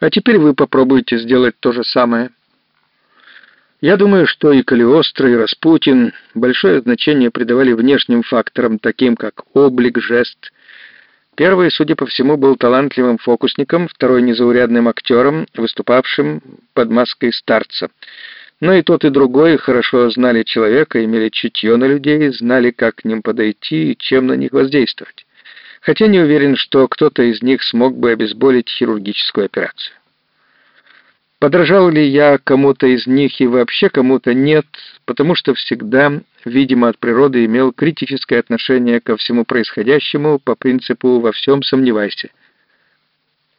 А теперь вы попробуйте сделать то же самое. Я думаю, что и Калиостро, и Распутин большое значение придавали внешним факторам, таким как облик, жест. Первый, судя по всему, был талантливым фокусником, второй — незаурядным актером, выступавшим под маской старца. Но и тот, и другой хорошо знали человека, имели чутье на людей, знали, как к ним подойти и чем на них воздействовать. Хотя не уверен, что кто-то из них смог бы обезболить хирургическую операцию. Подражал ли я кому-то из них и вообще кому-то нет, потому что всегда, видимо, от природы имел критическое отношение ко всему происходящему по принципу «во всем сомневайся».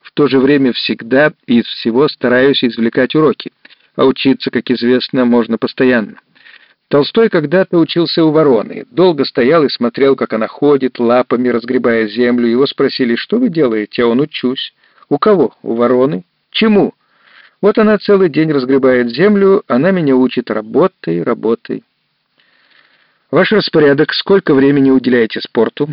В то же время всегда из всего стараюсь извлекать уроки, а учиться, как известно, можно постоянно. Толстой когда-то учился у вороны, долго стоял и смотрел, как она ходит, лапами разгребая землю. Его спросили, что вы делаете, а он учусь. У кого? У вороны. Чему? Вот она целый день разгребает землю, она меня учит работай, работай. Ваш распорядок, сколько времени уделяете спорту?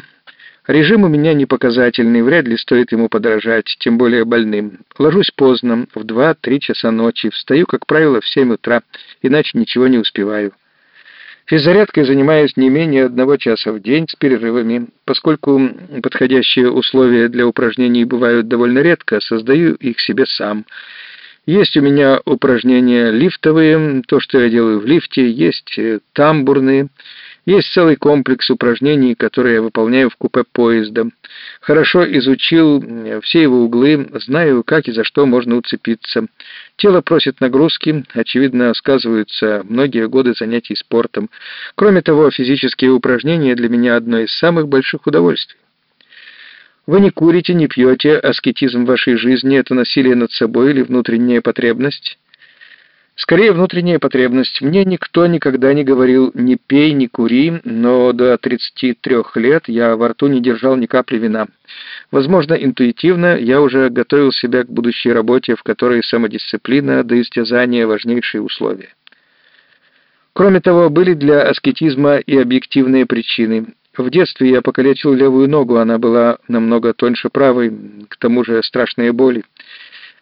Режим у меня непоказательный, вряд ли стоит ему подражать, тем более больным. Ложусь поздно, в 2-3 часа ночи, встаю, как правило, в 7 утра, иначе ничего не успеваю. Физзарядкой занимаюсь не менее одного часа в день с перерывами. Поскольку подходящие условия для упражнений бывают довольно редко, создаю их себе сам – есть у меня упражнения лифтовые, то, что я делаю в лифте, есть э, тамбурные, есть целый комплекс упражнений, которые я выполняю в купе поезда. Хорошо изучил все его углы, знаю, как и за что можно уцепиться. Тело просит нагрузки, очевидно, сказываются многие годы занятий спортом. Кроме того, физические упражнения для меня одно из самых больших удовольствий. Вы не курите, не пьете, аскетизм вашей жизни — это насилие над собой или внутренняя потребность? Скорее, внутренняя потребность. Мне никто никогда не говорил «не пей, не кури», но до 33 лет я во рту не держал ни капли вина. Возможно, интуитивно я уже готовил себя к будущей работе, в которой самодисциплина до истязания — важнейшие условия. Кроме того, были для аскетизма и объективные причины. В детстве я покалечил левую ногу, она была намного тоньше правой, к тому же страшные боли.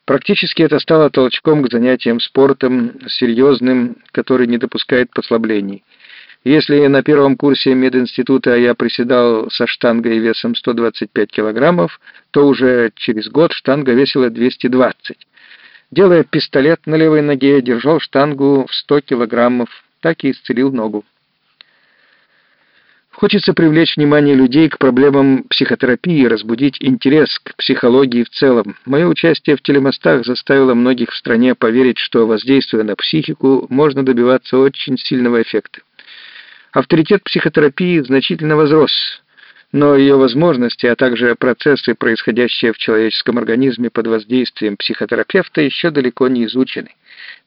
Практически это стало толчком к занятиям спортом, серьезным, который не допускает послаблений. Если на первом курсе мединститута я приседал со штангой весом 125 килограммов, то уже через год штанга весила 220. Делая пистолет на левой ноге, держал штангу в 100 килограммов, так и исцелил ногу. Хочется привлечь внимание людей к проблемам психотерапии, разбудить интерес к психологии в целом. Мое участие в телемостах заставило многих в стране поверить, что, воздействуя на психику, можно добиваться очень сильного эффекта. Авторитет психотерапии значительно возрос, но ее возможности, а также процессы, происходящие в человеческом организме под воздействием психотерапевта, еще далеко не изучены.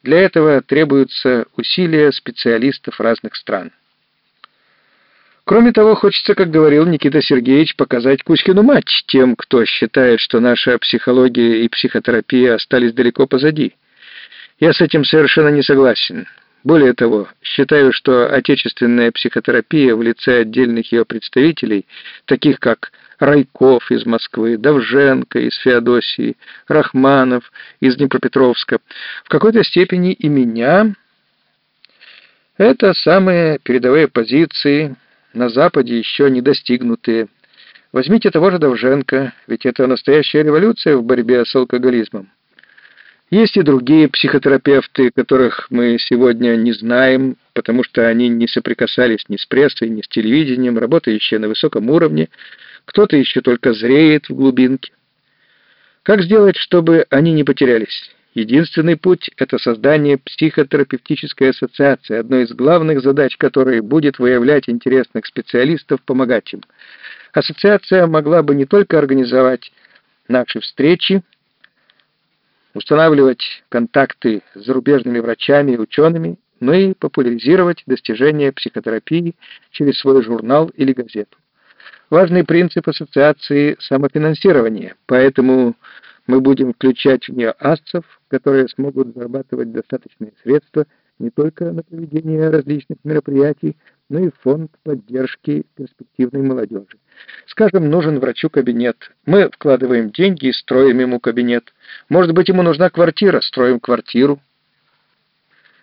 Для этого требуются усилия специалистов разных стран. Кроме того, хочется, как говорил Никита Сергеевич, показать Кузькину матч тем, кто считает, что наша психология и психотерапия остались далеко позади. Я с этим совершенно не согласен. Более того, считаю, что отечественная психотерапия в лице отдельных ее представителей, таких как Райков из Москвы, Давженко из Феодосии, Рахманов из Днепропетровска, в какой-то степени и меня, это самые передовые позиции – на Западе еще не достигнутые. Возьмите того же Довженко, ведь это настоящая революция в борьбе с алкоголизмом. Есть и другие психотерапевты, которых мы сегодня не знаем, потому что они не соприкасались ни с прессой, ни с телевидением, работающие на высоком уровне, кто-то еще только зреет в глубинке. Как сделать, чтобы они не потерялись? Единственный путь — это создание психотерапевтической ассоциации, одной из главных задач которой будет выявлять интересных специалистов, помогать им. Ассоциация могла бы не только организовать наши встречи, устанавливать контакты с зарубежными врачами и учеными, но и популяризировать достижения психотерапии через свой журнал или газету. Важный принцип ассоциации – самофинансирование, поэтому мы будем включать в нее асцев, которые смогут зарабатывать достаточные средства не только на проведение различных мероприятий, ну и фонд поддержки перспективной молодежи. Скажем, нужен врачу кабинет. Мы вкладываем деньги и строим ему кабинет. Может быть, ему нужна квартира, строим квартиру.